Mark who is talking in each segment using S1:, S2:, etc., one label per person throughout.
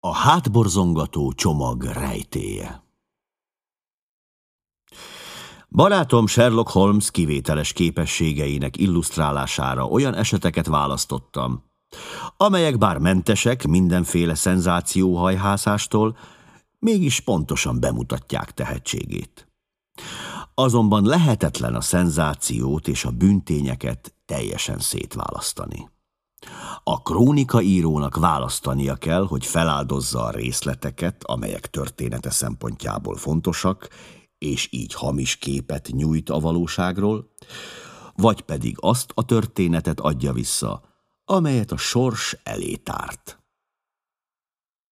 S1: A hátborzongató csomag rejtéje Barátom Sherlock Holmes kivételes képességeinek illusztrálására olyan eseteket választottam, amelyek bár mentesek mindenféle szenzációhajhászástól, mégis pontosan bemutatják tehetségét. Azonban lehetetlen a szenzációt és a büntényeket teljesen szétválasztani. A krónika írónak választania kell, hogy feláldozza a részleteket, amelyek története szempontjából fontosak, és így hamis képet nyújt a valóságról, vagy pedig azt a történetet adja vissza, amelyet a sors elé tárt.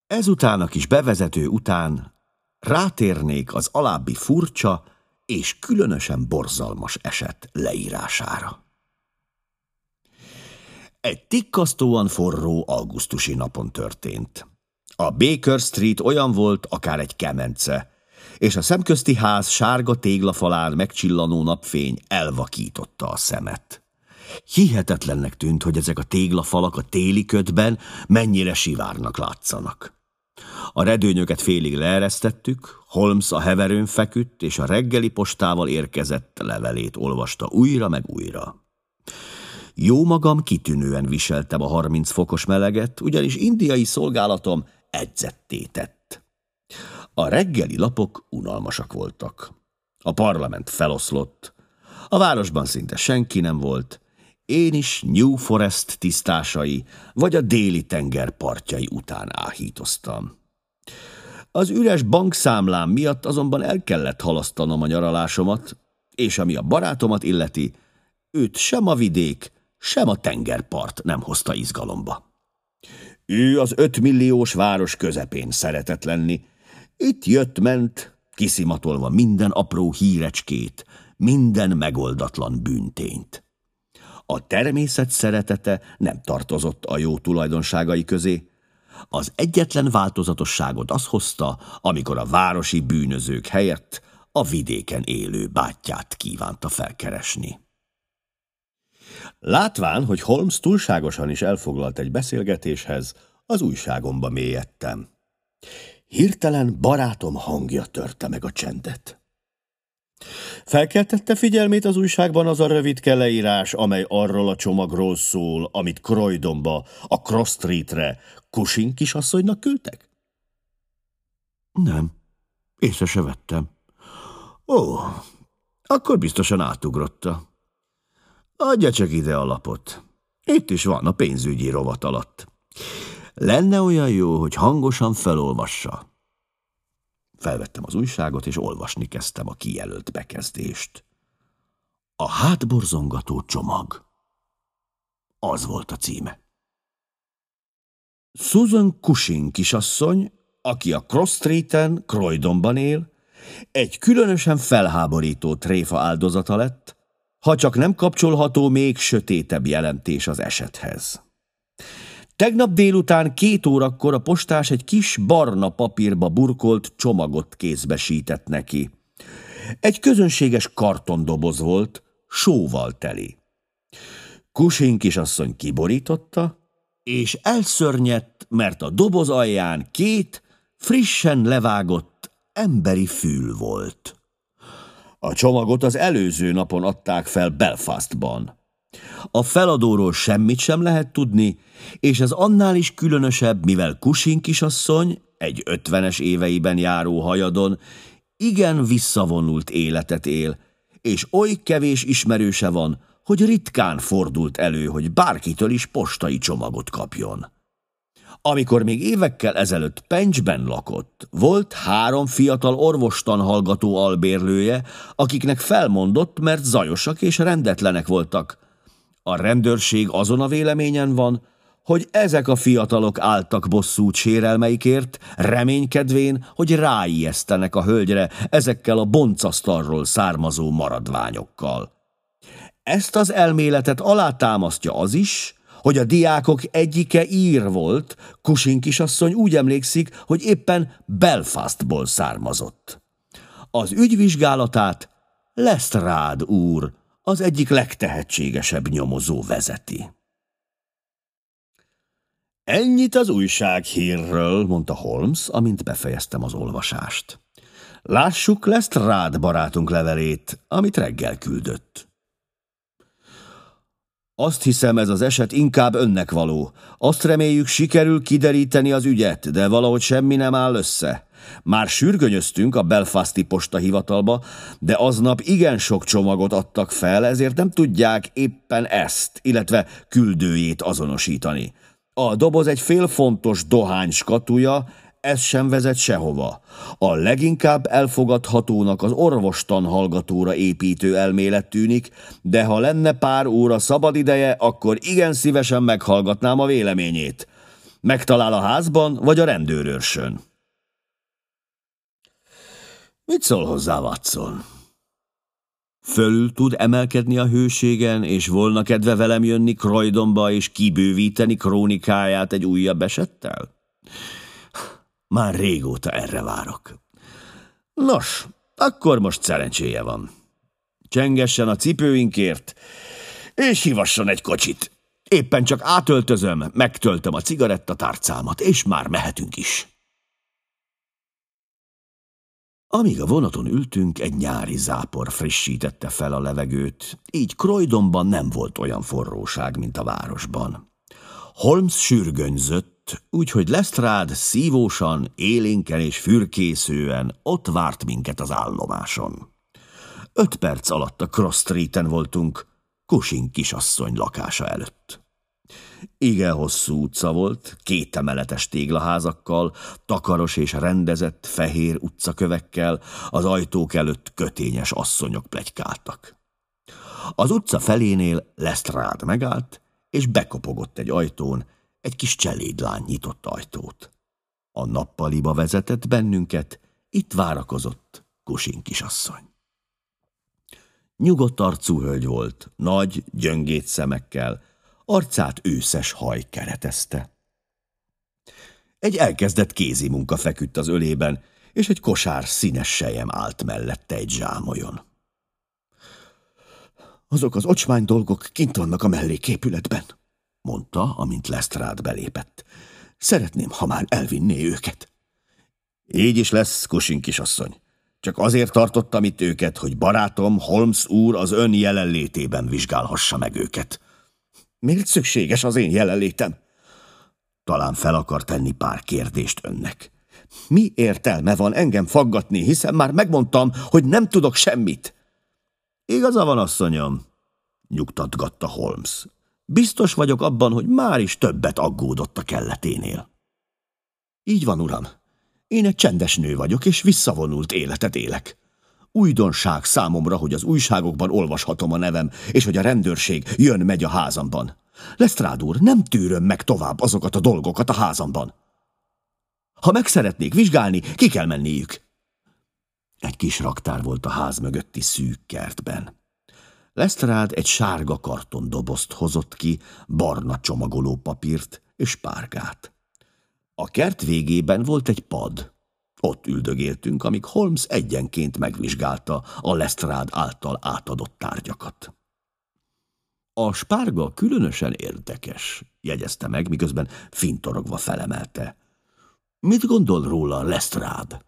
S1: Ezután a kis bevezető után rátérnék az alábbi furcsa és különösen borzalmas eset leírására. Egy tikkasztóan forró augusztusi napon történt. A Baker Street olyan volt, akár egy kemence, és a szemközti ház sárga téglafalán megcsillanó napfény elvakította a szemet. Hihetetlennek tűnt, hogy ezek a téglafalak a téli ködben mennyire sivárnak látszanak. A redőnyöket félig leeresztettük, Holmes a heverőn feküdt, és a reggeli postával érkezett levelét olvasta újra meg újra. Jó magam kitűnően viseltem a 30 fokos meleget, ugyanis indiai szolgálatom edzetté tett. A reggeli lapok unalmasak voltak. A parlament feloszlott, a városban szinte senki nem volt, én is New Forest tisztásai vagy a déli tenger partjai után áhítoztam. Az üres bankszámlám miatt azonban el kellett halasztanom a nyaralásomat, és ami a barátomat illeti, őt sem a vidék, sem a tengerpart nem hozta izgalomba. Ő az ötmilliós város közepén szeretett lenni. Itt jött-ment, kiszimatolva minden apró hírecskét, minden megoldatlan bűntényt. A természet szeretete nem tartozott a jó tulajdonságai közé. Az egyetlen változatosságot az hozta, amikor a városi bűnözők helyett a vidéken élő bátyját kívánta felkeresni. Látván, hogy Holmes túlságosan is elfoglalt egy beszélgetéshez, az újságomba mélyedtem. Hirtelen barátom hangja törte meg a csendet. Felkeltette figyelmét az újságban az a rövid leírás, amely arról a csomagról szól, amit Croydonba, a Cross Streetre, Cushing kisasszonynak küldtek? Nem, észre se vettem. Ó, akkor biztosan átugrotta. Adja csak ide a lapot. Itt is van a pénzügyi rovat alatt. Lenne olyan jó, hogy hangosan felolvassa. Felvettem az újságot, és olvasni kezdtem a kijelölt bekezdést. A hátborzongató csomag. Az volt a címe. Susan Cushing kisasszony, aki a Cross Street-en, él, egy különösen felháborító tréfa áldozata lett, ha csak nem kapcsolható még sötétebb jelentés az esethez. Tegnap délután két órakor a postás egy kis barna papírba burkolt csomagot kézbesített neki. Egy közönséges kartondoboz volt, sóval teli. Kusin kisasszony kiborította, és elszörnyedt, mert a doboz alján két frissen levágott emberi fül volt. A csomagot az előző napon adták fel Belfastban. A feladóról semmit sem lehet tudni, és ez annál is különösebb, mivel Kusin kisasszony, egy ötvenes éveiben járó hajadon, igen visszavonult életet él, és oly kevés ismerőse van, hogy ritkán fordult elő, hogy bárkitől is postai csomagot kapjon. Amikor még évekkel ezelőtt Pencsben lakott, volt három fiatal orvostan hallgató albérlője, akiknek felmondott, mert zajosak és rendetlenek voltak. A rendőrség azon a véleményen van, hogy ezek a fiatalok álltak bosszút sérelmeikért, reménykedvén, hogy ráijesztenek a hölgyre ezekkel a boncasztalról származó maradványokkal. Ezt az elméletet alátámasztja az is, hogy a diákok egyike ír volt, Kusin kisasszony úgy emlékszik, hogy éppen Belfastból származott. Az ügyvizsgálatát Lestrade úr, az egyik legtehetségesebb nyomozó vezeti. Ennyit az újsághírről, mondta Holmes, amint befejeztem az olvasást. Lássuk rád barátunk levelét, amit reggel küldött. Azt hiszem, ez az eset inkább önnek való. Azt reméljük, sikerül kideríteni az ügyet, de valahogy semmi nem áll össze. Már sürgönyöztünk a Belfasti posta hivatalba, de aznap igen sok csomagot adtak fel, ezért nem tudják éppen ezt, illetve küldőjét azonosítani. A doboz egy félfontos dohány skatuja, ez sem vezet sehova. A leginkább elfogadhatónak az orvostan hallgatóra építő elmélet tűnik, de ha lenne pár óra szabad ideje, akkor igen szívesen meghallgatnám a véleményét. Megtalál a házban, vagy a rendőrőrsön. Mit szól hozzá, Watson? Fölül tud emelkedni a hőségen, és volna kedve velem jönni Croydonba és kibővíteni krónikáját egy újabb esettel? Már régóta erre várok. Nos, akkor most szerencséje van. Csengessen a cipőinkért, és hívasson egy kocsit. Éppen csak átöltözöm, megtöltöm a cigarettatárcámat, és már mehetünk is. Amíg a vonaton ültünk, egy nyári zápor frissítette fel a levegőt, így Croydonban nem volt olyan forróság, mint a városban. Holmes sürgönyzött, úgyhogy Lestrade szívósan, élénken és fürkészően ott várt minket az állomáson. Öt perc alatt a Cross Street-en voltunk, Cushing kisasszony lakása előtt. Igen hosszú utca volt, két emeletes téglaházakkal, takaros és rendezett fehér utcakövekkel, az ajtók előtt kötényes asszonyok plegykáltak. Az utca felénél Lestrád megállt, és bekopogott egy ajtón, egy kis cselédlány nyitott ajtót. A nappaliba vezetett bennünket, itt várakozott Kusin kisasszony. Nyugodt arcú hölgy volt, nagy, gyöngét szemekkel, arcát őszes haj keretezte. Egy elkezdett kézi munka feküdt az ölében, és egy kosár színes sejem állt mellette egy zsámolyon. Azok az ocsmány dolgok kint vannak a melléképületben, mondta, amint Lestrade belépett. Szeretném, ha már elvinné őket. Így is lesz, Kusin kisasszony. Csak azért tartottam itt őket, hogy barátom Holmes úr az ön jelenlétében vizsgálhassa meg őket. Miért szükséges az én jelenlétem? Talán fel akar tenni pár kérdést önnek. Mi értelme van engem faggatni, hiszen már megmondtam, hogy nem tudok semmit. Igaza van, asszonyom, nyugtatgatta Holmes. Biztos vagyok abban, hogy már is többet aggódott a kelleténél. Így van, uram. Én egy csendes nő vagyok, és visszavonult életet élek. Újdonság számomra, hogy az újságokban olvashatom a nevem, és hogy a rendőrség jön-megy a házamban. Lesztrád úr, nem tűröm meg tovább azokat a dolgokat a házamban. Ha meg szeretnék vizsgálni, ki kell menniük. Egy kis raktár volt a ház mögötti szűk kertben. Lesztrád egy sárga kartondobozt hozott ki, barna csomagoló papírt és párgát. A kert végében volt egy pad, ott üldögéltünk, amíg Holmes egyenként megvizsgálta a Lestrade által átadott tárgyakat. A spárga különösen érdekes, jegyezte meg, miközben fintorogva felemelte. Mit gondol róla Lestrade?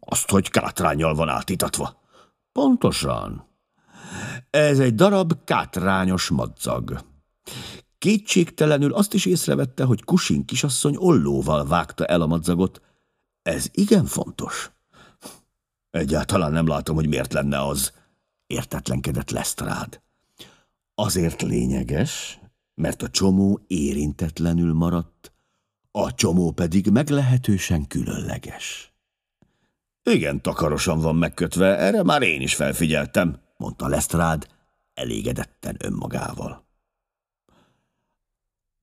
S1: Azt, hogy kátrányjal van átítatva. Pontosan. Ez egy darab kátrányos madzag. Kétségtelenül azt is észrevette, hogy Kusin kisasszony ollóval vágta el a madzagot. Ez igen fontos. Egyáltalán nem látom, hogy miért lenne az, értetlenkedett Lestrád. Azért lényeges, mert a csomó érintetlenül maradt, a csomó pedig meglehetősen különleges. Igen, takarosan van megkötve, erre már én is felfigyeltem, mondta Lestrád, elégedetten önmagával.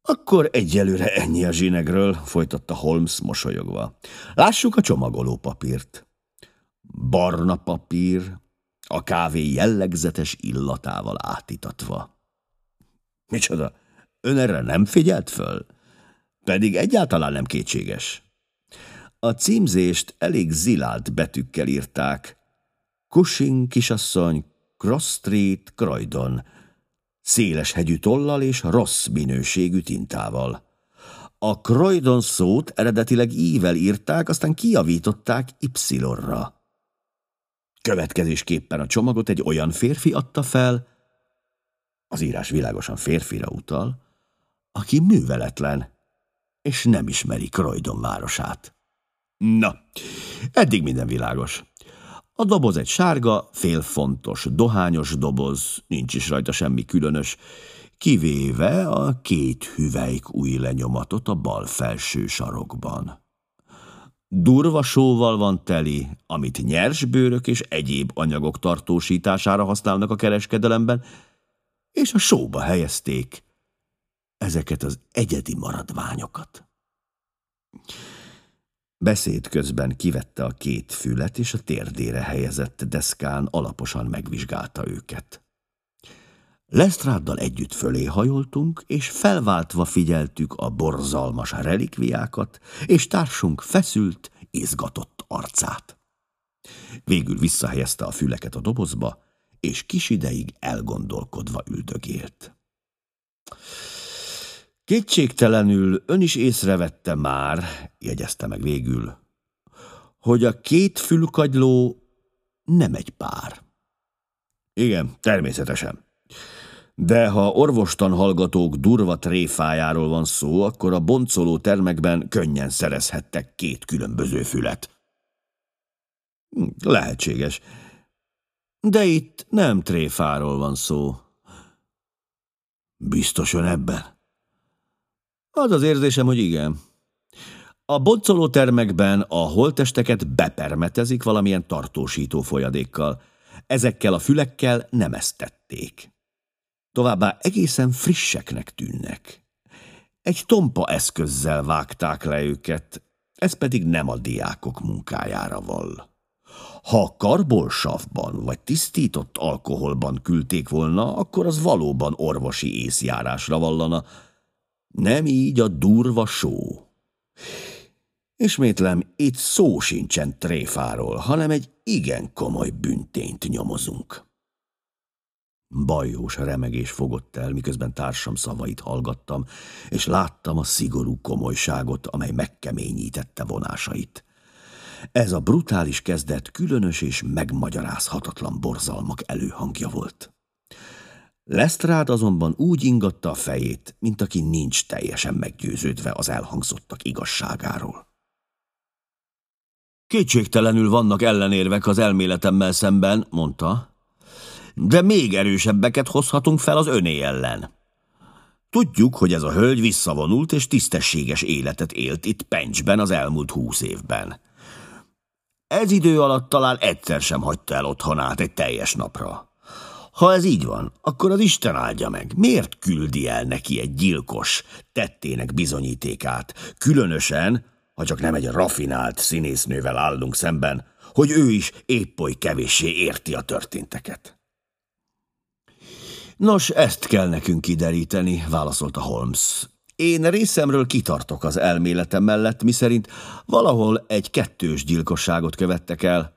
S1: Akkor egyelőre ennyi a zsinegről, folytatta Holmes mosolyogva. Lássuk a csomagoló papírt. Barna papír, a kávé jellegzetes illatával átitatva. Micsoda, ön erre nem figyelt föl? Pedig egyáltalán nem kétséges. A címzést elég zilált betűkkel írták. Cushing kisasszony, Cross Street, Croydon. széles hegyű tollal és rossz minőségű tintával. A Croydon szót eredetileg ível írták, aztán kiavították Y-ra. Következésképpen a csomagot egy olyan férfi adta fel, az írás világosan férfira utal, aki műveletlen, és nem ismeri Croydon városát. Na, eddig minden világos. A doboz egy sárga, félfontos, dohányos doboz, nincs is rajta semmi különös, kivéve a két hüvelyk új lenyomatot a bal felső sarokban. Durva sóval van teli, amit nyersbőrök és egyéb anyagok tartósítására használnak a kereskedelemben, és a sóba helyezték ezeket az egyedi maradványokat. Beszéd közben kivette a két fület, és a térdére helyezett deszkán alaposan megvizsgálta őket. Lesztráddal együtt fölé hajoltunk, és felváltva figyeltük a borzalmas relikviákat, és társunk feszült, izgatott arcát. Végül visszahelyezte a füleket a dobozba, és kis ideig elgondolkodva üldögélt. Kétségtelenül ön is észrevette már, jegyezte meg végül, hogy a két fülkagyló nem egy pár. Igen, természetesen. De ha orvostan hallgatók durva tréfájáról van szó, akkor a boncoló termekben könnyen szerezhettek két különböző fület. Hm, lehetséges. De itt nem tréfáról van szó. Biztos ön ebben? Az az érzésem, hogy igen. A boncoló termekben a holtesteket bepermetezik valamilyen tartósító folyadékkal. Ezekkel a fülekkel nem ezt tették. Továbbá egészen frisseknek tűnnek. Egy tompa eszközzel vágták le őket, ez pedig nem a diákok munkájára val. Ha karbolsavban vagy tisztított alkoholban küldték volna, akkor az valóban orvosi észjárásra vallana, nem így a durva só. Ismétlem, itt szó sincsen tréfáról, hanem egy igen komoly büntényt nyomozunk. Bajós remegés fogott el, miközben társam szavait hallgattam, és láttam a szigorú komolyságot, amely megkeményítette vonásait. Ez a brutális kezdet különös és megmagyarázhatatlan borzalmak előhangja volt. Lesztrád azonban úgy ingatta a fejét, mint aki nincs teljesen meggyőződve az elhangzottak igazságáról. Kétségtelenül vannak ellenérvek az elméletemmel szemben, mondta, de még erősebbeket hozhatunk fel az öné ellen. Tudjuk, hogy ez a hölgy visszavonult és tisztességes életet élt itt Pencsben az elmúlt húsz évben. Ez idő alatt talán egyszer sem hagyta el otthonát egy teljes napra. Ha ez így van, akkor az Isten áldja meg. Miért küldi el neki egy gyilkos tettének bizonyítékát? Különösen, ha csak nem egy rafinált színésznővel állunk szemben, hogy ő is épp oly kevéssé érti a történteket. Nos, ezt kell nekünk kideríteni, válaszolta Holmes. Én részemről kitartok az elméletem mellett, miszerint valahol egy kettős gyilkosságot követtek el.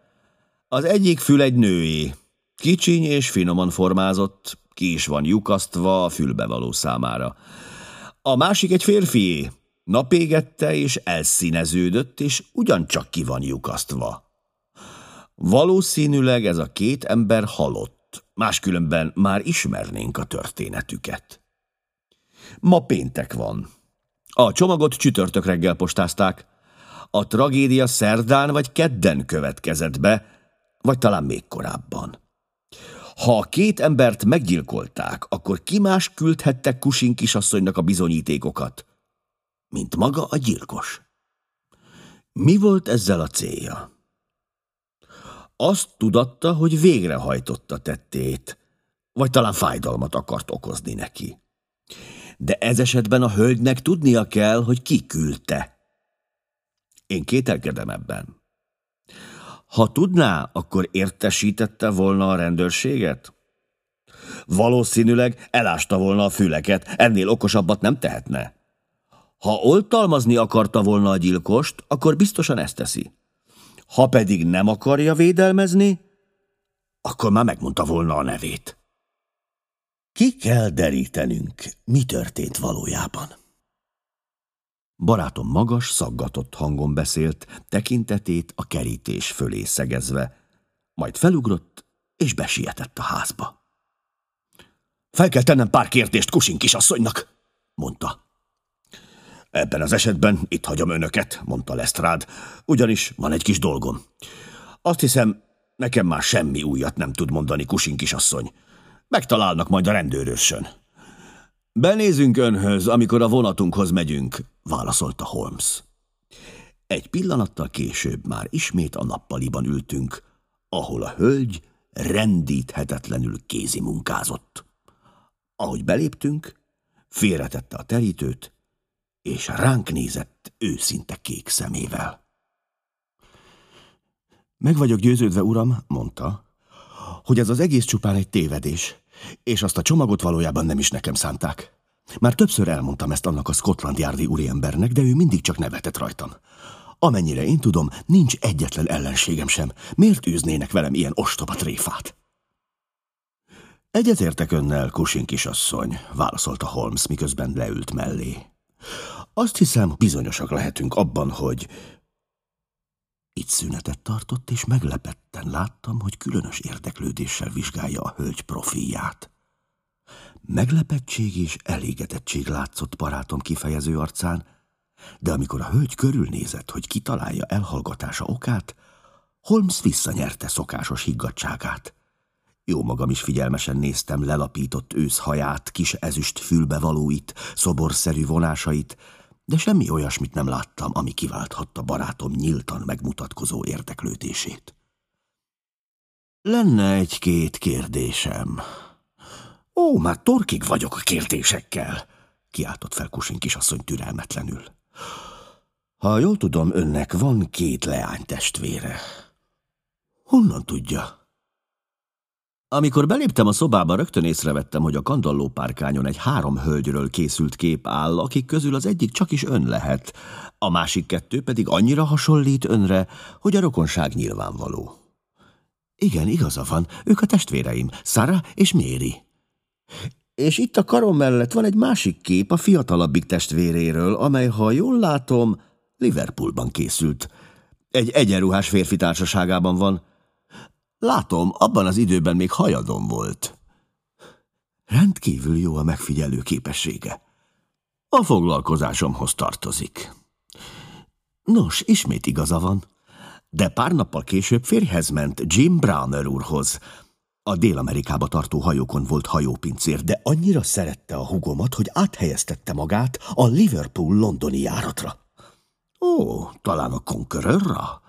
S1: Az egyik fül egy nőé, Kicsiny és finoman formázott, ki is van lyukasztva a fülbevaló számára. A másik egy férfié, napégette és elszíneződött, és ugyancsak ki van lyukasztva. Valószínűleg ez a két ember halott, máskülönben már ismernénk a történetüket. Ma péntek van. A csomagot csütörtök reggel postázták. A tragédia szerdán vagy kedden következett be, vagy talán még korábban. Ha a két embert meggyilkolták, akkor ki más küldhette Kusin kisasszonynak a bizonyítékokat, mint maga a gyilkos? Mi volt ezzel a célja? Azt tudatta, hogy végrehajtotta tettét, vagy talán fájdalmat akart okozni neki. De ez esetben a hölgynek tudnia kell, hogy ki küldte. Én kételkedem ebben. Ha tudná, akkor értesítette volna a rendőrséget? Valószínűleg elásta volna a füleket, ennél okosabbat nem tehetne. Ha oltalmazni akarta volna a gyilkost, akkor biztosan ezt teszi. Ha pedig nem akarja védelmezni, akkor már megmondta volna a nevét. Ki kell derítenünk, mi történt valójában. Barátom magas, szaggatott hangon beszélt, tekintetét a kerítés fölé szegezve, majd felugrott és besietett a házba. Fel kell tennem pár kérdést Kusin kisasszonynak, mondta. Ebben az esetben itt hagyom önöket, mondta Lestrád, ugyanis van egy kis dolgom. Azt hiszem, nekem már semmi újat nem tud mondani Kusin kisasszony. Megtalálnak majd a rendőrösön. Benézünk önhöz, amikor a vonatunkhoz megyünk, válaszolta Holmes. Egy pillanattal később már ismét a nappaliban ültünk, ahol a hölgy rendíthetetlenül kézi munkázott. Ahogy beléptünk, félretette a terítőt, és ránk nézett őszinte kék szemével. Meg vagyok győződve, uram, mondta, hogy ez az egész csupán egy tévedés, és azt a csomagot valójában nem is nekem szánták. Már többször elmondtam ezt annak a Scotland Yardi úriembernek, de ő mindig csak nevetett rajtam. Amennyire én tudom, nincs egyetlen ellenségem sem. Miért űznének velem ilyen ostoba tréfát? Egyetértek önnel, Kusin kisasszony, válaszolta Holmes, miközben leült mellé. Azt hiszem, bizonyosak lehetünk abban, hogy... Itt szünetet tartott, és meglepetten láttam, hogy különös érdeklődéssel vizsgálja a hölgy profilját. Meglepettség és elégedettség látszott barátom kifejező arcán, de amikor a hölgy körülnézett, hogy kitalálja elhallgatása okát, Holmes visszanyerte szokásos higgadságát. Jó magam is figyelmesen néztem lelapított őszhaját, kis ezüst fülbevalóit, szoborszerű vonásait, de semmi olyasmit nem láttam, ami kiválthatta barátom nyíltan megmutatkozó érdeklődését. Lenne egy-két kérdésem. Ó, már torkig vagyok a kérdésekkel, kiáltott fel Kusin kisasszony türelmetlenül. Ha jól tudom, önnek van két leány testvére. Honnan tudja? Amikor beléptem a szobába, rögtön észrevettem, hogy a kandalló párkányon egy három hölgyről készült kép áll, akik közül az egyik csak is ön lehet, a másik kettő pedig annyira hasonlít önre, hogy a rokonság nyilvánvaló. Igen, igaza van, ők a testvéreim, Sara és Méri. És itt a karom mellett van egy másik kép a fiatalabbik testvéréről, amely, ha jól látom, Liverpoolban készült. Egy egyenruhás férfi társaságában van. Látom, abban az időben még hajadon volt. Rendkívül jó a megfigyelő képessége. A foglalkozásomhoz tartozik. Nos, ismét igaza van. De pár nappal később férjhez ment Jim Browner úrhoz. A Dél-Amerikába tartó hajókon volt hajópincér, de annyira szerette a hugomat, hogy áthelyeztette magát a Liverpool-londoni járatra. Ó, talán a Conquerorra?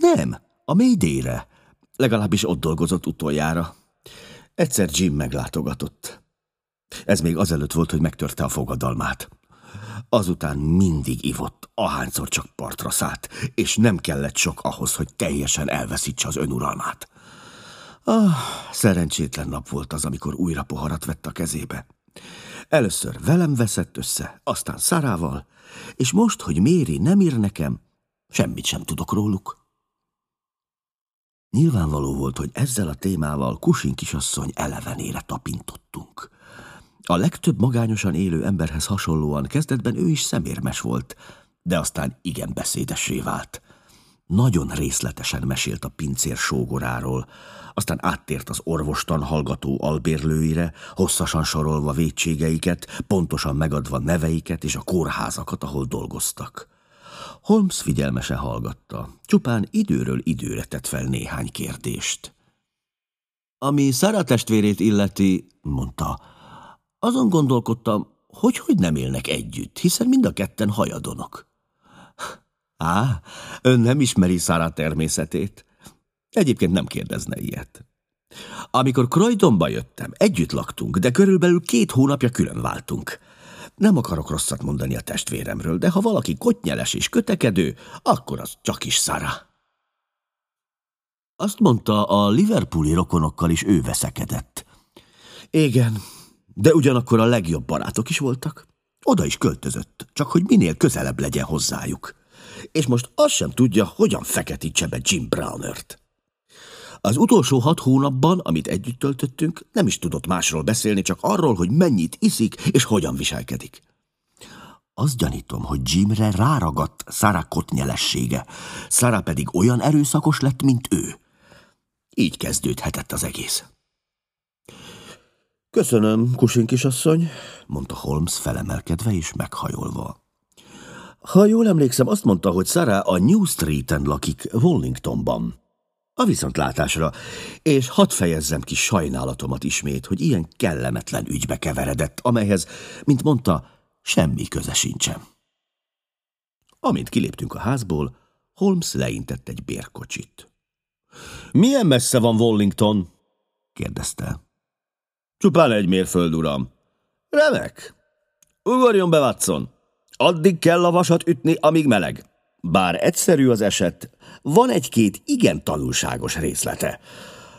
S1: Nem, a Mayday-re. Legalábbis ott dolgozott utoljára. Egyszer Jim meglátogatott. Ez még azelőtt volt, hogy megtörte a fogadalmát. Azután mindig ivott, ahányszor csak partra szállt, és nem kellett sok ahhoz, hogy teljesen elveszítse az önuralmát. Ah, szerencsétlen nap volt az, amikor újra poharat vett a kezébe. Először velem veszett össze, aztán Szarával, és most, hogy Méri nem ír nekem, semmit sem tudok róluk. Nyilvánvaló volt, hogy ezzel a témával Kusin kisasszony elevenére tapintottunk. A legtöbb magányosan élő emberhez hasonlóan kezdetben ő is szemérmes volt, de aztán igen beszédessé vált. Nagyon részletesen mesélt a pincér sógoráról, aztán áttért az orvostan hallgató albérlőire, hosszasan sorolva vétségeiket, pontosan megadva neveiket és a kórházakat, ahol dolgoztak. Holmes figyelmesen hallgatta, csupán időről időre tett fel néhány kérdést. Ami Szara testvérét illeti, mondta, azon gondolkodtam, hogy hogy nem élnek együtt, hiszen mind a ketten hajadonok. Á, ön nem ismeri Szara természetét. Egyébként nem kérdezne ilyet. Amikor Croydonba jöttem, együtt laktunk, de körülbelül két hónapja külön váltunk. Nem akarok rosszat mondani a testvéremről, de ha valaki kotnyeles és kötekedő, akkor az csak is Szara. Azt mondta, a Liverpooli rokonokkal is ő veszekedett. Igen, de ugyanakkor a legjobb barátok is voltak. Oda is költözött, csak hogy minél közelebb legyen hozzájuk. És most azt sem tudja, hogyan feketítse be Jim Brownert. Az utolsó hat hónapban, amit együtt töltöttünk, nem is tudott másról beszélni, csak arról, hogy mennyit iszik és hogyan viselkedik. Azt gyanítom, hogy Jimre ráragadt Sarah kotnyelessége, Sarah pedig olyan erőszakos lett, mint ő. Így kezdődhetett az egész. Köszönöm, Kusin kisasszony, mondta Holmes felemelkedve és meghajolva. Ha jól emlékszem, azt mondta, hogy Sarah a New Street-en lakik, Wallingtonban. A viszontlátásra, és hadd fejezzem ki sajnálatomat ismét, hogy ilyen kellemetlen ügybe keveredett, amelyhez, mint mondta, semmi köze sincsen. Amint kiléptünk a házból, Holmes leintett egy bérkocsit. Milyen messze van Wallington? kérdezte. Csupán egy mérföld, uram. Remek. Ugorjon be, Watson. Addig kell a vasat ütni, amíg meleg. Bár egyszerű az eset, van egy-két igen tanulságos részlete.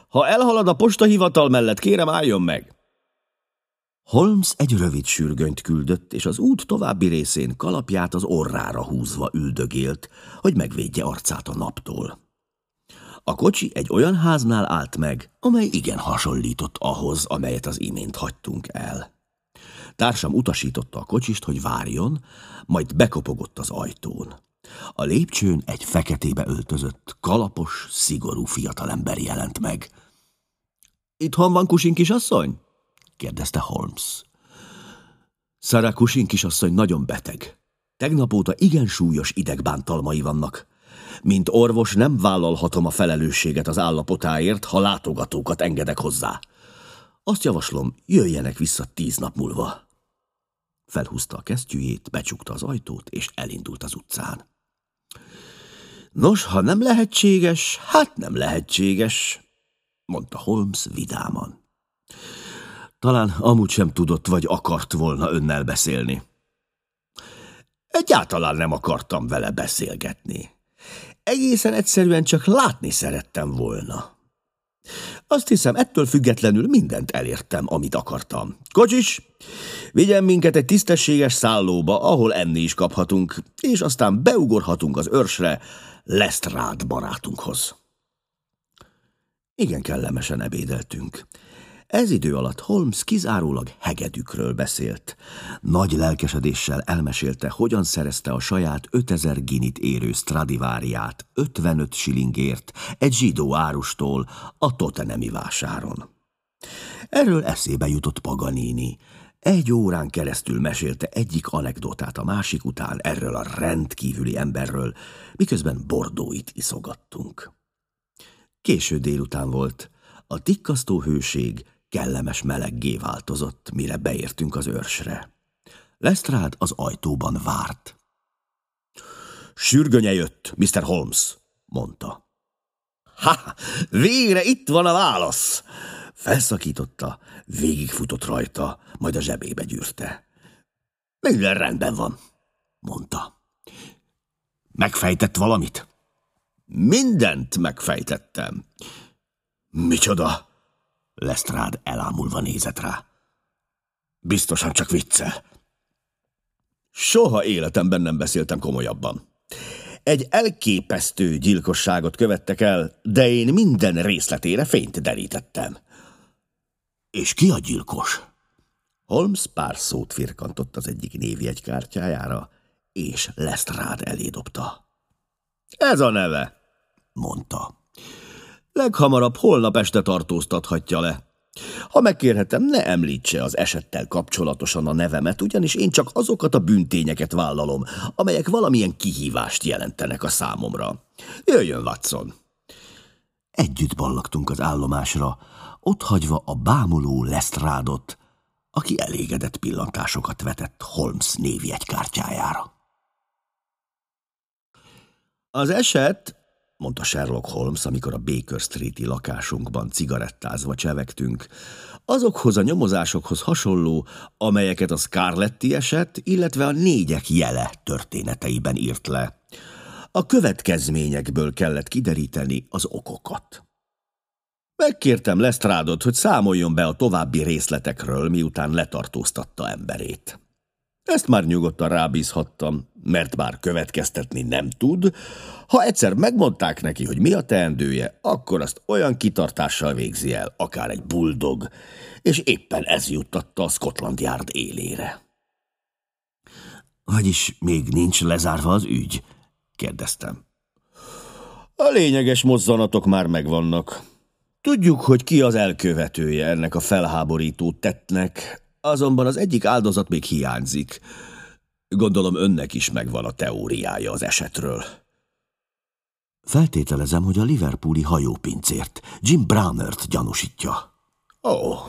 S1: Ha elhalad a postahivatal mellett, kérem álljon meg. Holmes egy rövid sürgönyt küldött, és az út további részén kalapját az orrára húzva üldögélt, hogy megvédje arcát a naptól. A kocsi egy olyan háznál állt meg, amely igen hasonlított ahhoz, amelyet az imént hagytunk el. Társam utasította a kocsist, hogy várjon, majd bekopogott az ajtón. A lépcsőn egy feketébe öltözött, kalapos, szigorú fiatalember jelent meg. – Itthon van Kusin kisasszony? – kérdezte Holmes. Sarah Kusin kisasszony nagyon beteg. Tegnap óta igen súlyos idegbántalmai vannak. Mint orvos nem vállalhatom a felelősséget az állapotáért, ha látogatókat engedek hozzá. Azt javaslom, jöjjenek vissza tíz nap múlva. Felhúzta a kesztyűjét, becsukta az ajtót, és elindult az utcán. Nos, ha nem lehetséges, hát nem lehetséges, mondta Holmes vidáman. Talán amúgy sem tudott vagy akart volna önnel beszélni. Egyáltalán nem akartam vele beszélgetni. Egészen egyszerűen csak látni szerettem volna. Azt hiszem, ettől függetlenül mindent elértem, amit akartam. Kocsis, vigyen minket egy tisztességes szállóba, ahol enni is kaphatunk, és aztán beugorhatunk az őrsre, Lestrade barátunkhoz. Igen kellemesen ebédeltünk. Ez idő alatt Holmes kizárólag hegedükről beszélt. Nagy lelkesedéssel elmesélte, hogyan szerezte a saját 5000 ginit érő Stradiváriát 55 shillingért egy zsidó árustól a Totenemi vásáron. Erről eszébe jutott Paganini. Egy órán keresztül mesélte egyik anekdotát a másik után erről a rendkívüli emberről, miközben bordóit iszogattunk. Késő délután volt. A tikkasztó hőség kellemes meleggé változott, mire beértünk az őrsre. Lestrád az ajtóban várt. Sürgönye jött, Mr. Holmes, mondta. Ha, végre itt van a válasz! Felszakította, végigfutott rajta, majd a zsebébe gyűrte. Minden rendben van, mondta. Megfejtett valamit? Mindent megfejtettem. Micsoda? Lesztrád elámulva nézett rá. Biztosan csak viccel. Soha életemben nem beszéltem komolyabban. Egy elképesztő gyilkosságot követtek el, de én minden részletére fényt derítettem. És ki a gyilkos? Holmes pár szót firkantott az egyik névjegykártyájára, és Lestrád elé dobta. Ez a neve, mondta. Leghamarabb holnap este tartóztathatja le. Ha megkérhetem, ne említse az esettel kapcsolatosan a nevemet, ugyanis én csak azokat a bűntényeket vállalom, amelyek valamilyen kihívást jelentenek a számomra. Jöjjön, Watson! Együtt ballagtunk az állomásra, ott hagyva a bámuló Lestrádot, aki elégedett pillantásokat vetett Holmes névjegykártyájára. Az eset mondta Sherlock Holmes, amikor a Baker Street-i lakásunkban cigarettázva csevegtünk, azokhoz a nyomozásokhoz hasonló, amelyeket a Scarletti eset, illetve a négyek jele történeteiben írt le. A következményekből kellett kideríteni az okokat. Megkértem Lestrádot, hogy számoljon be a további részletekről, miután letartóztatta emberét. Ezt már nyugodtan rábízhattam, mert bár következtetni nem tud, ha egyszer megmondták neki, hogy mi a teendője, akkor azt olyan kitartással végzi el, akár egy buldog, és éppen ez juttatta a Scotland Yard élére. Vagyis még nincs lezárva az ügy? kérdeztem. A lényeges mozzanatok már megvannak. Tudjuk, hogy ki az elkövetője ennek a felháborító tettnek, azonban az egyik áldozat még hiányzik. Gondolom önnek is megvan a teóriája az esetről. Feltételezem, hogy a Liverpooli hajópincért, Jim Brownert gyanúsítja. Ó, oh,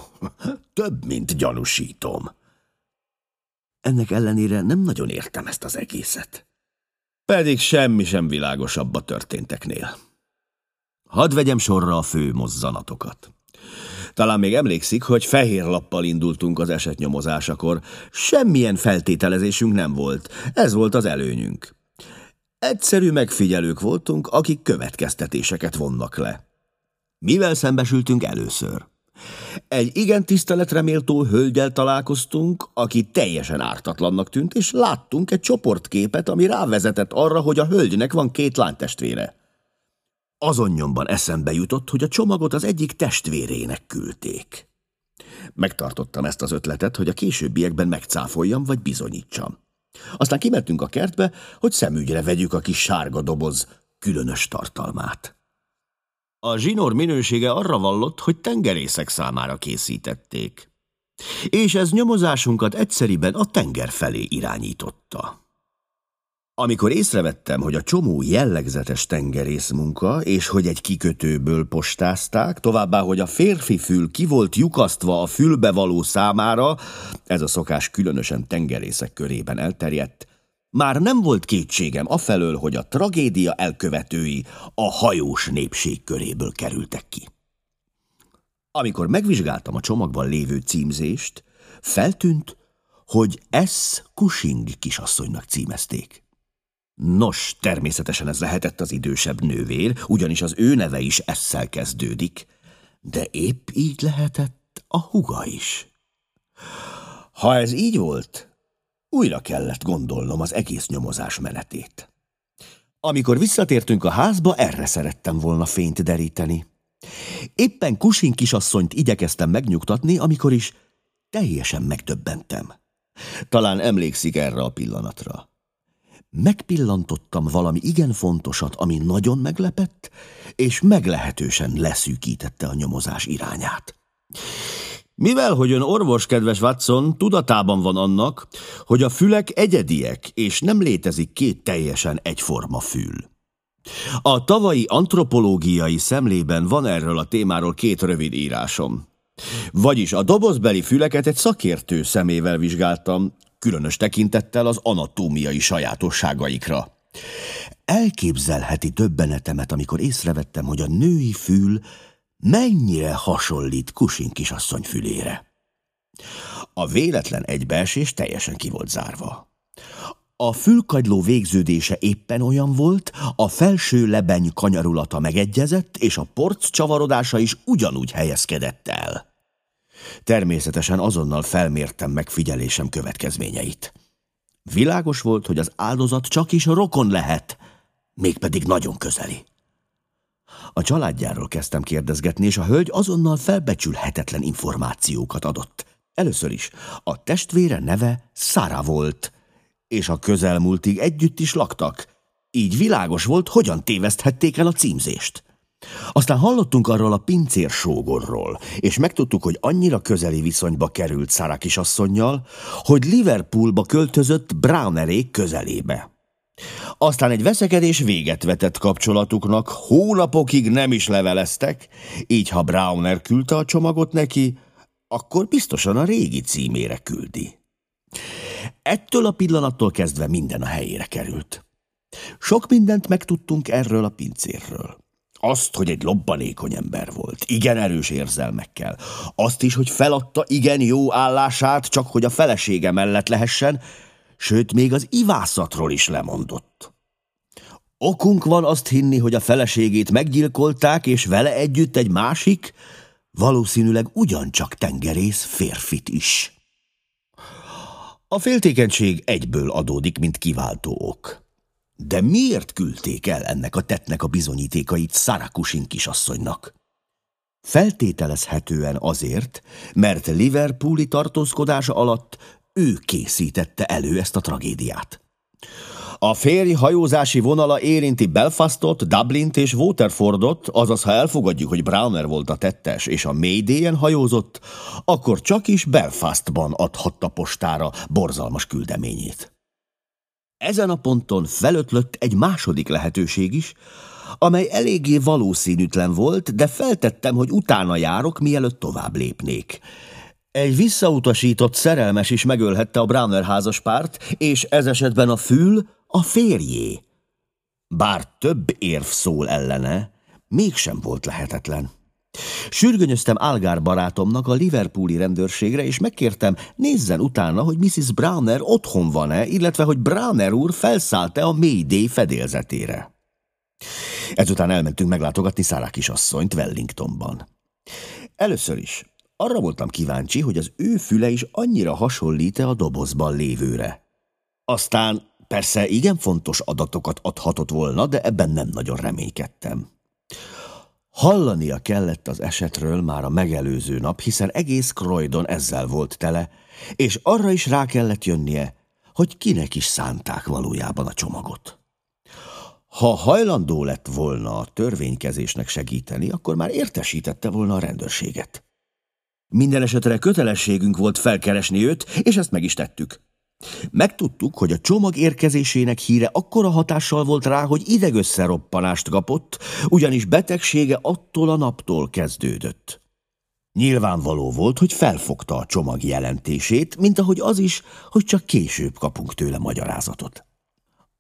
S1: több, mint gyanúsítom. Ennek ellenére nem nagyon értem ezt az egészet. Pedig semmi sem világosabb a történteknél. Hadd vegyem sorra a fő mozzanatokat. Talán még emlékszik, hogy fehér lappal indultunk az esetnyomozásakor. Semmilyen feltételezésünk nem volt. Ez volt az előnyünk. Egyszerű megfigyelők voltunk, akik következtetéseket vonnak le. Mivel szembesültünk először? Egy igen tiszteletre méltó hölgyel találkoztunk, aki teljesen ártatlannak tűnt, és láttunk egy csoportképet, ami rávezetett arra, hogy a hölgynek van két lánytestvére. Azon nyomban eszembe jutott, hogy a csomagot az egyik testvérének küldték. Megtartottam ezt az ötletet, hogy a későbbiekben megcáfoljam vagy bizonyítsam. Aztán kimentünk a kertbe, hogy szemügyre vegyük a kis sárga doboz különös tartalmát. A zsinór minősége arra vallott, hogy tengerészek számára készítették. És ez nyomozásunkat egyszeriben a tenger felé irányította. Amikor észrevettem, hogy a csomó jellegzetes tengerész munka, és hogy egy kikötőből postázták, továbbá, hogy a férfi fül ki volt lyukasztva a fülbevaló számára, ez a szokás különösen tengerészek körében elterjedt, már nem volt kétségem afelől, hogy a tragédia elkövetői a hajós népség köréből kerültek ki. Amikor megvizsgáltam a csomagban lévő címzést, feltűnt, hogy S. Cushing kisasszonynak címezték. Nos, természetesen ez lehetett az idősebb nővér, ugyanis az ő neve is esszel kezdődik, de épp így lehetett a huga is. Ha ez így volt, újra kellett gondolnom az egész nyomozás menetét. Amikor visszatértünk a házba, erre szerettem volna fényt deríteni. Éppen Kusin kisasszonyt igyekeztem megnyugtatni, amikor is teljesen megdöbbentem. Talán emlékszik erre a pillanatra. Megpillantottam valami igen fontosat, ami nagyon meglepett, és meglehetősen leszűkítette a nyomozás irányát. Mivel, hogy ön orvos, kedves Watson, tudatában van annak, hogy a fülek egyediek, és nem létezik két teljesen egyforma fül. A tavalyi antropológiai szemlében van erről a témáról két rövid írásom. Vagyis a dobozbeli füleket egy szakértő szemével vizsgáltam, különös tekintettel az anatómiai sajátosságaikra. Elképzelheti többenetemet, amikor észrevettem, hogy a női fül mennyire hasonlít Kusin kisasszony fülére. A véletlen egybeesés teljesen ki volt zárva. A fülkagyló végződése éppen olyan volt, a felső lebeny kanyarulata megegyezett, és a porc csavarodása is ugyanúgy helyezkedett el. Természetesen azonnal felmértem megfigyelésem következményeit. Világos volt, hogy az áldozat csak is rokon lehet, mégpedig nagyon közeli. A családjáról kezdtem kérdezgetni, és a hölgy azonnal felbecsülhetetlen információkat adott. Először is a testvére neve Szára volt, és a közelmúltig együtt is laktak. Így világos volt, hogyan téveszthették el a címzést. Aztán hallottunk arról a pincér sógorról, és megtudtuk, hogy annyira közeli viszonyba került Szára kisasszonynal, hogy Liverpoolba költözött Brownerék közelébe. Aztán egy veszekedés véget vetett kapcsolatuknak, hónapokig nem is leveleztek, így ha Browner küldte a csomagot neki, akkor biztosan a régi címére küldi. Ettől a pillanattól kezdve minden a helyére került. Sok mindent megtudtunk erről a pincérről. Azt, hogy egy lobbanékony ember volt, igen erős érzelmekkel. Azt is, hogy feladta igen jó állását, csak hogy a felesége mellett lehessen, sőt, még az ivászatról is lemondott. Okunk van azt hinni, hogy a feleségét meggyilkolták, és vele együtt egy másik, valószínűleg ugyancsak tengerész férfit is. A féltékenység egyből adódik, mint kiváltó ok. De miért küldték el ennek a tettnek a bizonyítékait Szarakusin kisasszonynak? Feltételezhetően azért, mert Liverpooli tartózkodása alatt ő készítette elő ezt a tragédiát. A férj hajózási vonala érinti Belfastot, Dublint és Waterfordot, azaz ha elfogadjuk, hogy Browner volt a tettes és a Mayday-en hajózott, akkor csak is Belfastban adhatta postára borzalmas küldeményét. Ezen a ponton felötlött egy második lehetőség is, amely eléggé valószínűtlen volt, de feltettem, hogy utána járok, mielőtt tovább lépnék. Egy visszautasított szerelmes is megölhette a Browner házaspárt, és ez esetben a fül a férjé. Bár több érv szól ellene, mégsem volt lehetetlen. Sürgönyöztem Algár barátomnak a Liverpooli rendőrségre, és megkértem, nézzen utána, hogy Mrs. Browner otthon van-e, illetve hogy Browner úr felszállt-e a Mayday fedélzetére. Ezután elmentünk meglátogatni Szárá kisasszonyt Wellingtonban. Először is arra voltam kíváncsi, hogy az ő füle is annyira hasonlít-e a dobozban lévőre. Aztán persze igen fontos adatokat adhatott volna, de ebben nem nagyon reménykedtem. Hallania kellett az esetről már a megelőző nap, hiszen egész Croydon ezzel volt tele, és arra is rá kellett jönnie, hogy kinek is szánták valójában a csomagot. Ha hajlandó lett volna a törvénykezésnek segíteni, akkor már értesítette volna a rendőrséget. Minden esetre kötelességünk volt felkeresni őt, és ezt meg is tettük. Megtudtuk, hogy a csomag érkezésének híre akkora hatással volt rá, hogy idegösszeroppanást kapott, ugyanis betegsége attól a naptól kezdődött. Nyilvánvaló volt, hogy felfogta a csomag jelentését, mint ahogy az is, hogy csak később kapunk tőle magyarázatot.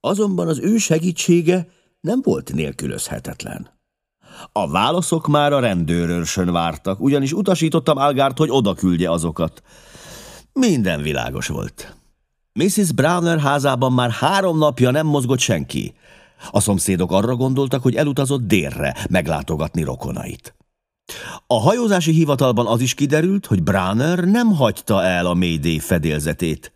S1: Azonban az ő segítsége nem volt nélkülözhetetlen. A válaszok már a rendőrőrsön vártak, ugyanis utasítottam Algárt, hogy oda küldje azokat. Minden világos volt. Mrs. Browner házában már három napja nem mozgott senki. A szomszédok arra gondoltak, hogy elutazott délre meglátogatni rokonait. A hajózási hivatalban az is kiderült, hogy Browner nem hagyta el a Mayday fedélzetét.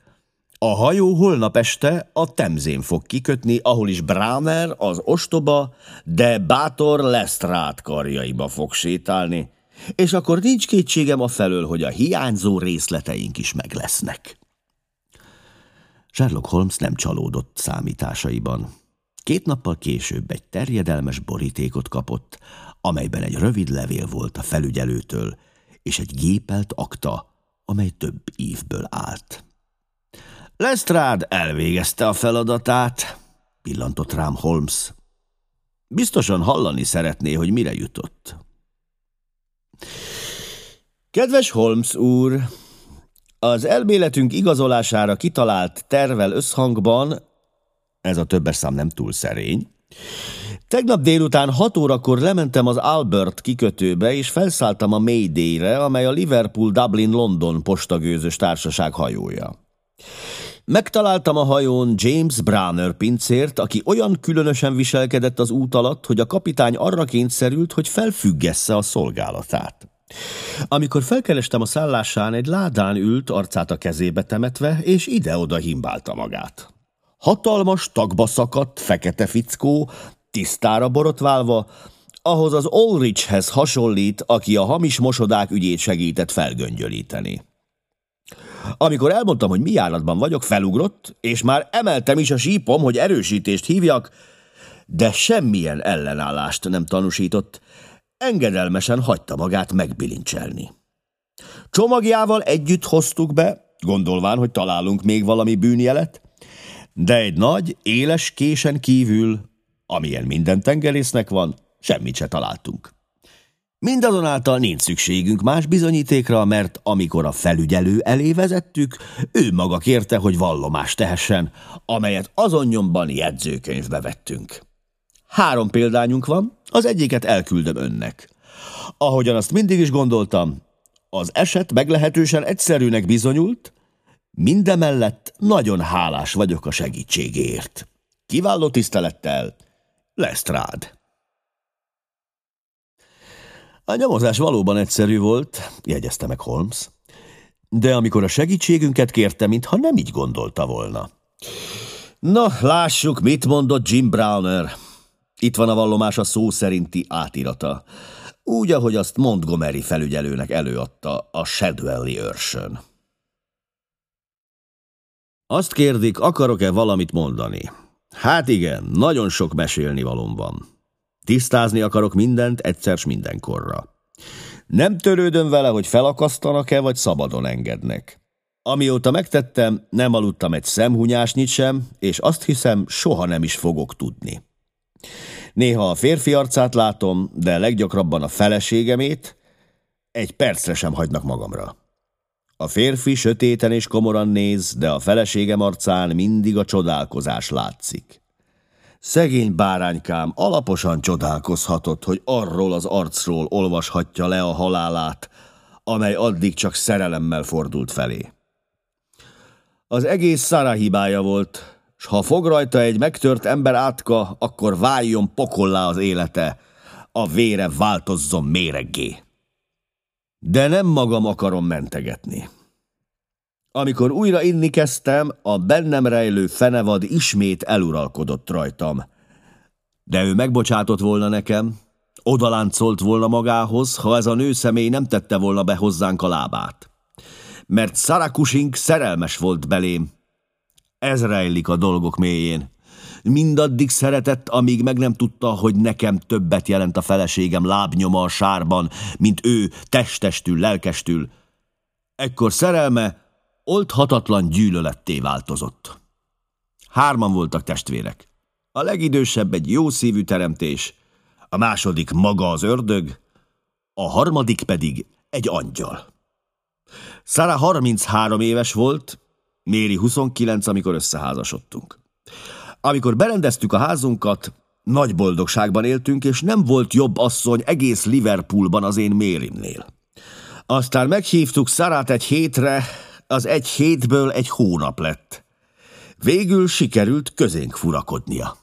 S1: A hajó holnap este a Temzén fog kikötni, ahol is Browner az ostoba, de bátor Lestrade karjaiba fog sétálni, és akkor nincs kétségem a felől, hogy a hiányzó részleteink is meg lesznek. Sherlock Holmes nem csalódott számításaiban. Két nappal később egy terjedelmes borítékot kapott, amelyben egy rövid levél volt a felügyelőtől, és egy gépelt akta, amely több évből állt. Lestrade elvégezte a feladatát, pillantott rám Holmes. Biztosan hallani szeretné, hogy mire jutott. Kedves Holmes úr, az elméletünk igazolására kitalált tervel összhangban, ez a többes szám nem túl szerény, Tegnap délután hat órakor lementem az Albert kikötőbe, és felszálltam a Mayday-re, amely a Liverpool-Dublin-London postagőzös társaság hajója. Megtaláltam a hajón James Browner pincért, aki olyan különösen viselkedett az út alatt, hogy a kapitány arra kényszerült, hogy felfüggesse a szolgálatát. Amikor felkerestem a szállásán, egy ládán ült, arcát a kezébe temetve, és ide-oda himbálta magát. Hatalmas, tagba szakadt, fekete fickó, tisztára borotválva, ahhoz az Ulrichhez hasonlít, aki a hamis mosodák ügyét segített felgöngyölíteni. Amikor elmondtam, hogy mi járatban vagyok, felugrott, és már emeltem is a sípom, hogy erősítést hívjak, de semmilyen ellenállást nem tanúsított, engedelmesen hagyta magát megbilincselni. Csomagjával együtt hoztuk be, gondolván, hogy találunk még valami bűnjelet, de egy nagy, éles késen kívül, amilyen minden tengerésznek van, semmit se találtunk. Mindazonáltal nincs szükségünk más bizonyítékra, mert amikor a felügyelő elé vezettük, ő maga kérte, hogy vallomást tehessen, amelyet azon nyomban jegyzőkönyvbe vettünk. Három példányunk van, az egyiket elküldöm önnek. Ahogyan azt mindig is gondoltam, az eset meglehetősen egyszerűnek bizonyult, mindemellett nagyon hálás vagyok a segítségért. Kiváló tisztelettel, Lestrád. A nyomozás valóban egyszerű volt, jegyezte meg Holmes. De amikor a segítségünket kérte, mintha nem így gondolta volna. Na, lássuk, mit mondott Jim Browner. Itt van a vallomás a szó szerinti átirata. Úgy, ahogy azt Montgomery felügyelőnek előadta a Shadwelli őrsön. Azt kérdik, akarok-e valamit mondani? Hát igen, nagyon sok mesélni valom van. Tisztázni akarok mindent egyszer s mindenkorra. Nem törődöm vele, hogy felakasztanak-e, vagy szabadon engednek. Amióta megtettem, nem aludtam egy szemhunyásnyit sem, és azt hiszem, soha nem is fogok tudni. Néha a férfi arcát látom, de leggyakrabban a feleségemét, egy percre sem hagynak magamra. A férfi sötéten és komoran néz, de a feleségem arcán mindig a csodálkozás látszik. Szegény báránykám alaposan csodálkozhatott, hogy arról az arcról olvashatja le a halálát, amely addig csak szerelemmel fordult felé. Az egész Szara hibája volt, s ha fog rajta egy megtört ember átka, akkor váljon pokollá az élete, a vére változzon méreggé. De nem magam akarom mentegetni. Amikor újra inni kezdtem, a bennem rejlő fenevad ismét eluralkodott rajtam. De ő megbocsátott volna nekem, odaláncolt volna magához, ha ez a nőszemély nem tette volna be hozzánk a lábát. Mert Szarakusink szerelmes volt belém. Ez rejlik a dolgok mélyén. Mindaddig szeretett, amíg meg nem tudta, hogy nekem többet jelent a feleségem lábnyoma a sárban, mint ő testestül, lelkestül. Ekkor szerelme oldhatatlan gyűlöletté változott. Hárman voltak testvérek. A legidősebb egy jó szívű teremtés, a második maga az ördög, a harmadik pedig egy angyal. Szara 33 éves volt, Méri 29, amikor összeházasodtunk. Amikor berendeztük a házunkat, nagy boldogságban éltünk, és nem volt jobb asszony egész Liverpoolban az én Mérimnél. Aztán meghívtuk Szarát egy hétre, az egy hétből egy hónap lett. Végül sikerült közénk furakodnia.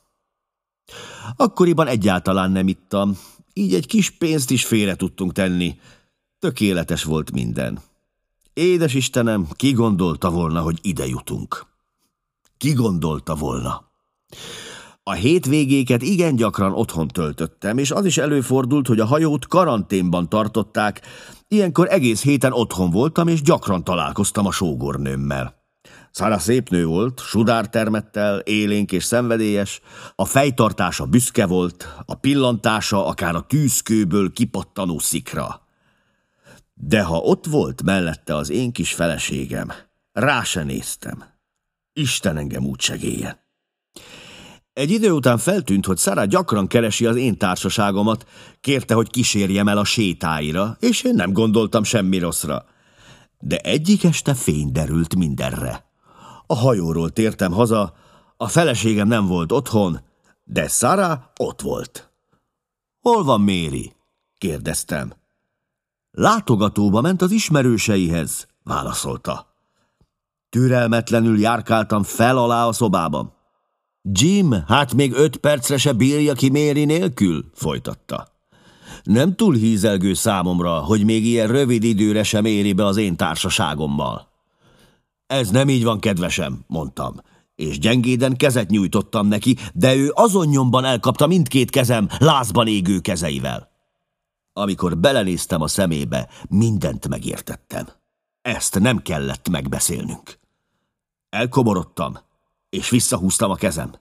S1: Akkoriban egyáltalán nem ittam, így egy kis pénzt is félre tudtunk tenni. Tökéletes volt minden. Édes Istenem, ki gondolta volna, hogy ide jutunk? Ki gondolta volna? A hétvégéket igen gyakran otthon töltöttem, és az is előfordult, hogy a hajót karanténban tartották, ilyenkor egész héten otthon voltam, és gyakran találkoztam a sógornőmmel. Szára szép nő volt, sudártermettel, élénk és szenvedélyes, a fejtartása büszke volt, a pillantása akár a tűzkőből kipattanó szikra. De ha ott volt mellette az én kis feleségem, rá se néztem. Isten engem úgy segéljen. Egy idő után feltűnt, hogy Szara gyakran keresi az én társaságomat, kérte, hogy kísérjem el a sétáira, és én nem gondoltam semmi rosszra. De egyik este fény derült mindenre. A hajóról tértem haza, a feleségem nem volt otthon, de Szara ott volt. Hol van Méri? kérdeztem. Látogatóba ment az ismerőseihez, válaszolta. Türelmetlenül járkáltam fel alá a szobában. Jim, hát még öt percre se bírja ki Méri nélkül? folytatta. Nem túl hízelgő számomra, hogy még ilyen rövid időre sem éri be az én társaságommal. Ez nem így van, kedvesem, mondtam, és gyengéden kezet nyújtottam neki, de ő azon nyomban elkapta mindkét kezem lázban égő kezeivel. Amikor belenéztem a szemébe, mindent megértettem. Ezt nem kellett megbeszélnünk. Elkomorodtam, és visszahúztam a kezem.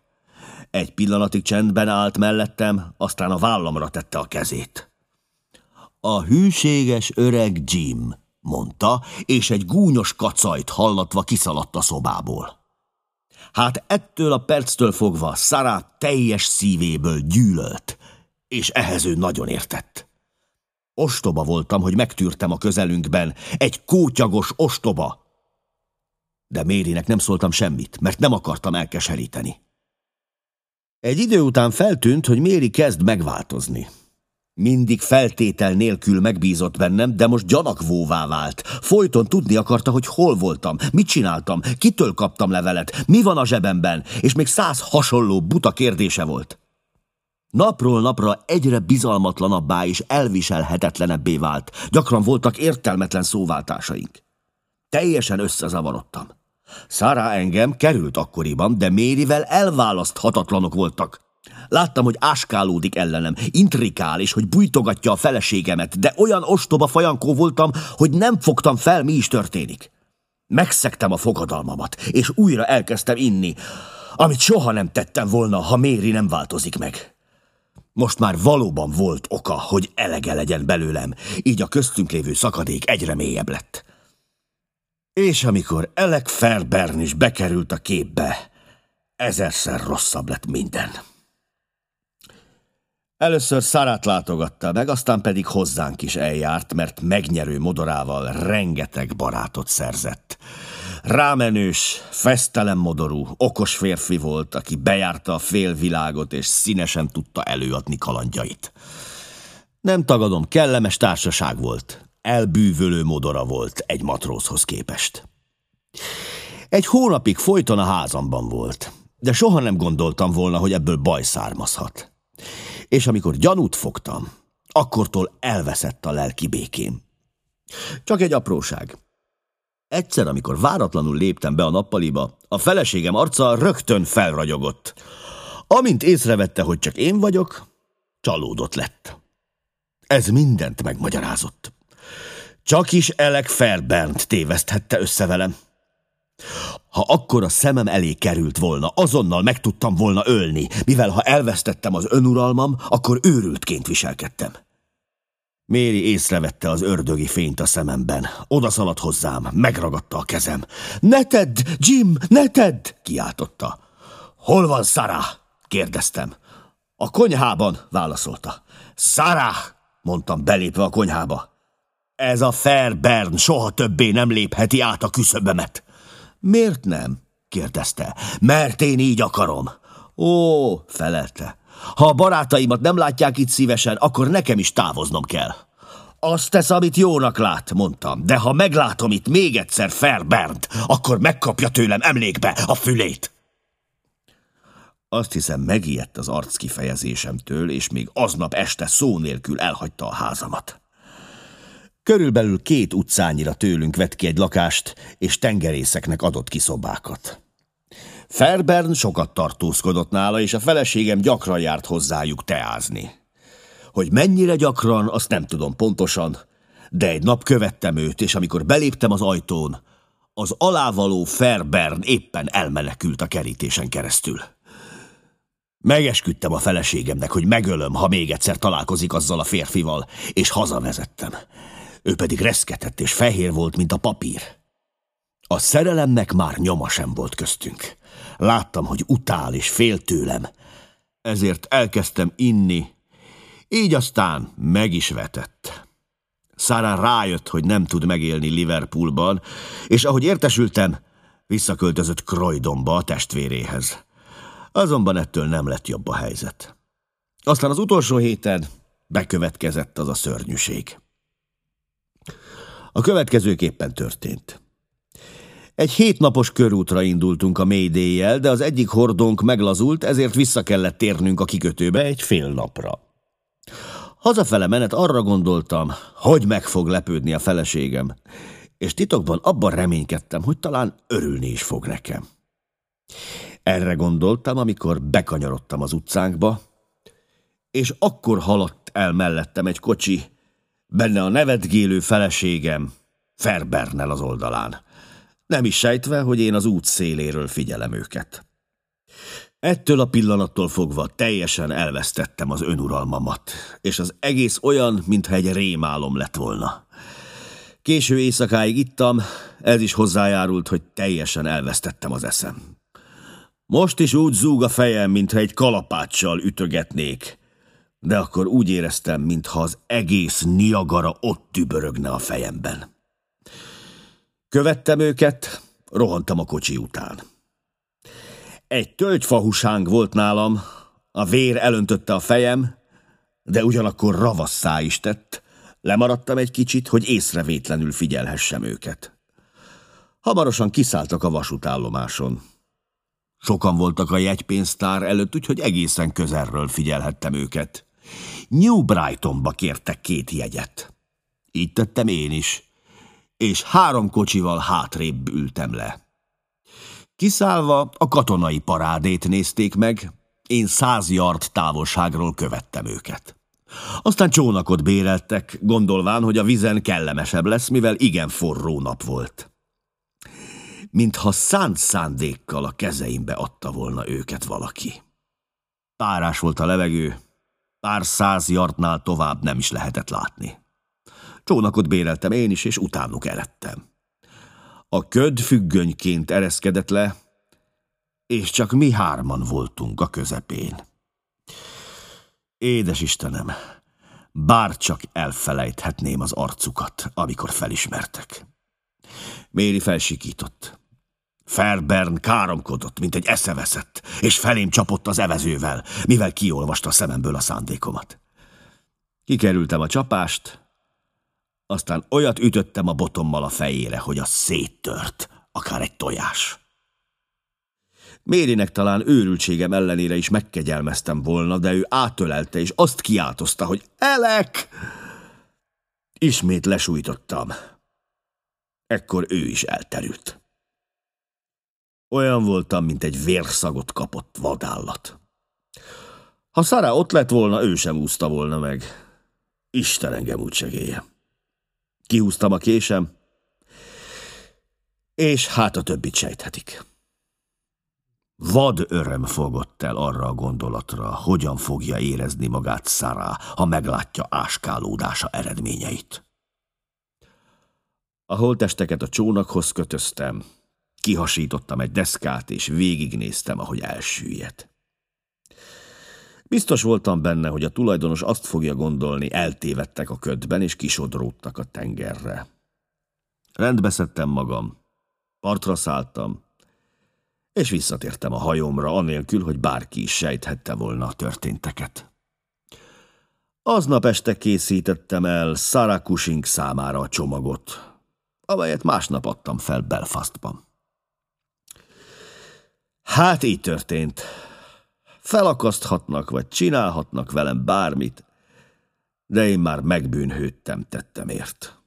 S1: Egy pillanatig csendben állt mellettem, aztán a vállamra tette a kezét. A hűséges öreg Jim, mondta, és egy gúnyos kacajt hallatva kiszaladt a szobából. Hát ettől a perctől fogva Szará teljes szívéből gyűlölt, és ehhez ő nagyon értett. Ostoba voltam, hogy megtűrtem a közelünkben, egy kótyagos ostoba, de Mérinek nem szóltam semmit, mert nem akartam elkeseríteni. Egy idő után feltűnt, hogy Méri kezd megváltozni. Mindig feltétel nélkül megbízott bennem, de most gyanakvóvá vált. Folyton tudni akarta, hogy hol voltam, mit csináltam, kitől kaptam levelet, mi van a zsebemben, és még száz hasonló buta kérdése volt. Napról napra egyre bizalmatlanabbá és elviselhetetlenebbé vált. Gyakran voltak értelmetlen szóváltásaink. Teljesen összezavarodtam. Szára engem került akkoriban, de Mérivel elválaszthatatlanok voltak. Láttam, hogy áskálódik ellenem, intrikál, és hogy bújtogatja a feleségemet, de olyan ostoba fajankó voltam, hogy nem fogtam fel, mi is történik. Megszektem a fogadalmamat, és újra elkezdtem inni, amit soha nem tettem volna, ha Méri nem változik meg. Most már valóban volt oka, hogy elege legyen belőlem, így a köztünk lévő szakadék egyre mélyebb lett. És amikor Elek Fairbairn is bekerült a képbe, ezerszer rosszabb lett minden. Először Szarát látogatta meg, aztán pedig hozzánk is eljárt, mert megnyerő modorával rengeteg barátot szerzett. Rámenős, fesztelen modorú, okos férfi volt, aki bejárta a fél világot, és színesen tudta előadni kalandjait. Nem tagadom, kellemes társaság volt. Elbűvölő modora volt egy matrózhoz képest. Egy hónapig folyton a házamban volt, de soha nem gondoltam volna, hogy ebből baj származhat és amikor gyanút fogtam, akkortól elveszett a lelki békém. Csak egy apróság. Egyszer, amikor váratlanul léptem be a nappaliba, a feleségem arca rögtön felragyogott. Amint észrevette, hogy csak én vagyok, csalódott lett. Ez mindent megmagyarázott. Csak is Elek Fairbernt téveszthette össze velem. Ha akkor a szemem elé került volna, azonnal meg tudtam volna ölni, mivel ha elvesztettem az önuralmam, akkor őrültként viselkedtem. Méri észrevette az ördögi fényt a szememben. Oda szaladt hozzám, megragadta a kezem. Ne tedd, Jim, ne tedd! kiáltotta. Hol van Sarah? kérdeztem. A konyhában, válaszolta. Sarah, mondtam belépve a konyhába. Ez a Fairbairn soha többé nem lépheti át a küszöbömet. Miért nem? kérdezte. Mert én így akarom. Ó, felelte. Ha a barátaimat nem látják itt szívesen, akkor nekem is távoznom kell. Azt tesz, amit jónak lát, mondtam, de ha meglátom itt még egyszer Fairbernt, akkor megkapja tőlem emlékbe a fülét. Azt hiszem megijedt az arc kifejezésemtől, és még aznap este szó nélkül elhagyta a házamat. Körülbelül két utcányira tőlünk vett ki egy lakást, és tengerészeknek adott ki szobákat. Fairbairn sokat tartózkodott nála, és a feleségem gyakran járt hozzájuk teázni. Hogy mennyire gyakran, azt nem tudom pontosan, de egy nap követtem őt, és amikor beléptem az ajtón, az alávaló Fairbairn éppen elmenekült a kerítésen keresztül. Megesküdtem a feleségemnek, hogy megölöm, ha még egyszer találkozik azzal a férfival, és hazavezettem ő pedig reszketett és fehér volt, mint a papír. A szerelemnek már nyoma sem volt köztünk. Láttam, hogy utál és fél tőlem. Ezért elkezdtem inni, így aztán meg is vetett. Szára rájött, hogy nem tud megélni Liverpoolban, és ahogy értesültem, visszaköltözött Croydonba a testvéréhez. Azonban ettől nem lett jobb a helyzet. Aztán az utolsó héten bekövetkezett az a szörnyűség. A következőképpen történt. Egy hétnapos körútra indultunk a mayday de az egyik hordónk meglazult, ezért vissza kellett térnünk a kikötőbe egy fél napra. Hazafele menet arra gondoltam, hogy meg fog lepődni a feleségem, és titokban abban reménykedtem, hogy talán örülni is fog nekem. Erre gondoltam, amikor bekanyarodtam az utcánkba, és akkor haladt el mellettem egy kocsi, Benne a nevetgélő feleségem, Ferbernel az oldalán. Nem is sejtve, hogy én az út széléről figyelem őket. Ettől a pillanattól fogva teljesen elvesztettem az önuralmamat, és az egész olyan, mintha egy rémálom lett volna. Késő éjszakáig ittam, ez is hozzájárult, hogy teljesen elvesztettem az eszem. Most is úgy zúg a fejem, mintha egy kalapáccsal ütögetnék, de akkor úgy éreztem, mintha az egész Niagara ott tübörögne a fejemben. Követtem őket, rohantam a kocsi után. Egy tölgyfahusánk volt nálam, a vér elöntötte a fejem, de ugyanakkor ravasszá is tett, lemaradtam egy kicsit, hogy észrevétlenül figyelhessem őket. Hamarosan kiszálltak a vasútállomáson. Sokan voltak a jegypénztár előtt, úgyhogy egészen közelről figyelhettem őket. New Brightonba kértek két jegyet. Így tettem én is. És három kocsival hátrébb ültem le. Kiszállva a katonai parádét nézték meg, én száz yard távolságról követtem őket. Aztán csónakot béreltek, gondolván, hogy a vizen kellemesebb lesz, mivel igen forró nap volt. Mintha szánt szándékkal a kezeimbe adta volna őket valaki. Párás volt a levegő, pár száz yardnál tovább nem is lehetett látni. Csónakot béreltem én is, és utánuk eredtem. A köd függönyként ereszkedett le, és csak mi hárman voltunk a közepén. Édes Istenem, bár csak elfelejthetném az arcukat, amikor felismertek. Méri felsikított. Fairburn káromkodott, mint egy eszeveszett, és felém csapott az evezővel, mivel kiolvasta a szememből a szándékomat. Kikerültem a csapást, aztán olyat ütöttem a botommal a fejére, hogy a széttört, akár egy tojás. Mérinek talán őrültségem ellenére is megkegyelmeztem volna, de ő átölelte, és azt kiáltozta, hogy Elek! Ismét lesújtottam. Ekkor ő is elterült. Olyan voltam, mint egy vérszagot kapott vadállat. Ha Szara ott lett volna, ő sem úszta volna meg. Isten engem úgy segélye. Kihúztam a késem, és hát a többit sejthetik. Vad öröm fogott el arra a gondolatra, hogyan fogja érezni magát Szara, ha meglátja áskálódása eredményeit. A holtesteket a csónakhoz kötöztem, kihasítottam egy deszkát, és végignéztem, ahogy elsüllyed. Biztos voltam benne, hogy a tulajdonos azt fogja gondolni, eltévedtek a ködben, és kisodródtak a tengerre. Rendbeszedtem magam, partra szálltam, és visszatértem a hajómra, anélkül, hogy bárki is sejthette volna a történteket. Aznap este készítettem el Sarah Cushing számára a csomagot, amelyet másnap adtam fel Belfastban. Hát így történt. Felakaszthatnak, vagy csinálhatnak velem bármit, de én már megbűnhődtem tettemért.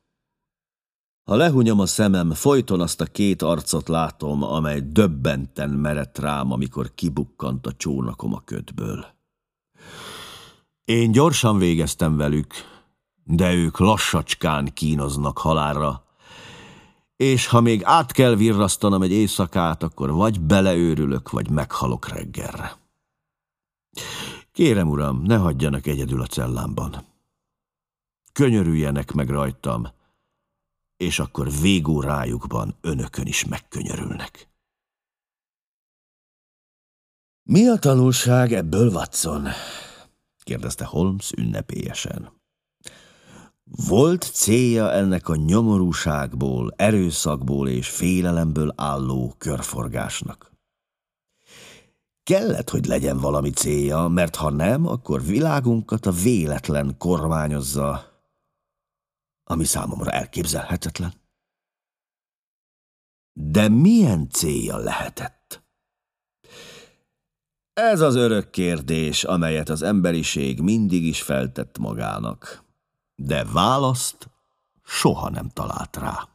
S1: Ha lehunyom a szemem, folyton azt a két arcot látom, amely döbbenten merett rám, amikor kibukkant a csónakom a ködből. Én gyorsan végeztem velük, de ők lassacskán kínoznak halára, és ha még át kell virrasztanom egy éjszakát, akkor vagy beleőrülök, vagy meghalok reggelre. Kérem, uram, ne hagyjanak egyedül a cellámban. Könyörüljenek meg rajtam, és akkor végó rájukban önökön is megkönyörülnek. Mi a tanulság ebből, Watson? kérdezte Holmes ünnepélyesen. Volt célja ennek a nyomorúságból, erőszakból és félelemből álló körforgásnak. Kellett, hogy legyen valami célja, mert ha nem, akkor világunkat a véletlen kormányozza, ami számomra elképzelhetetlen. De milyen célja lehetett? Ez az örök kérdés, amelyet az emberiség mindig is feltett magának, de választ soha nem talált rá.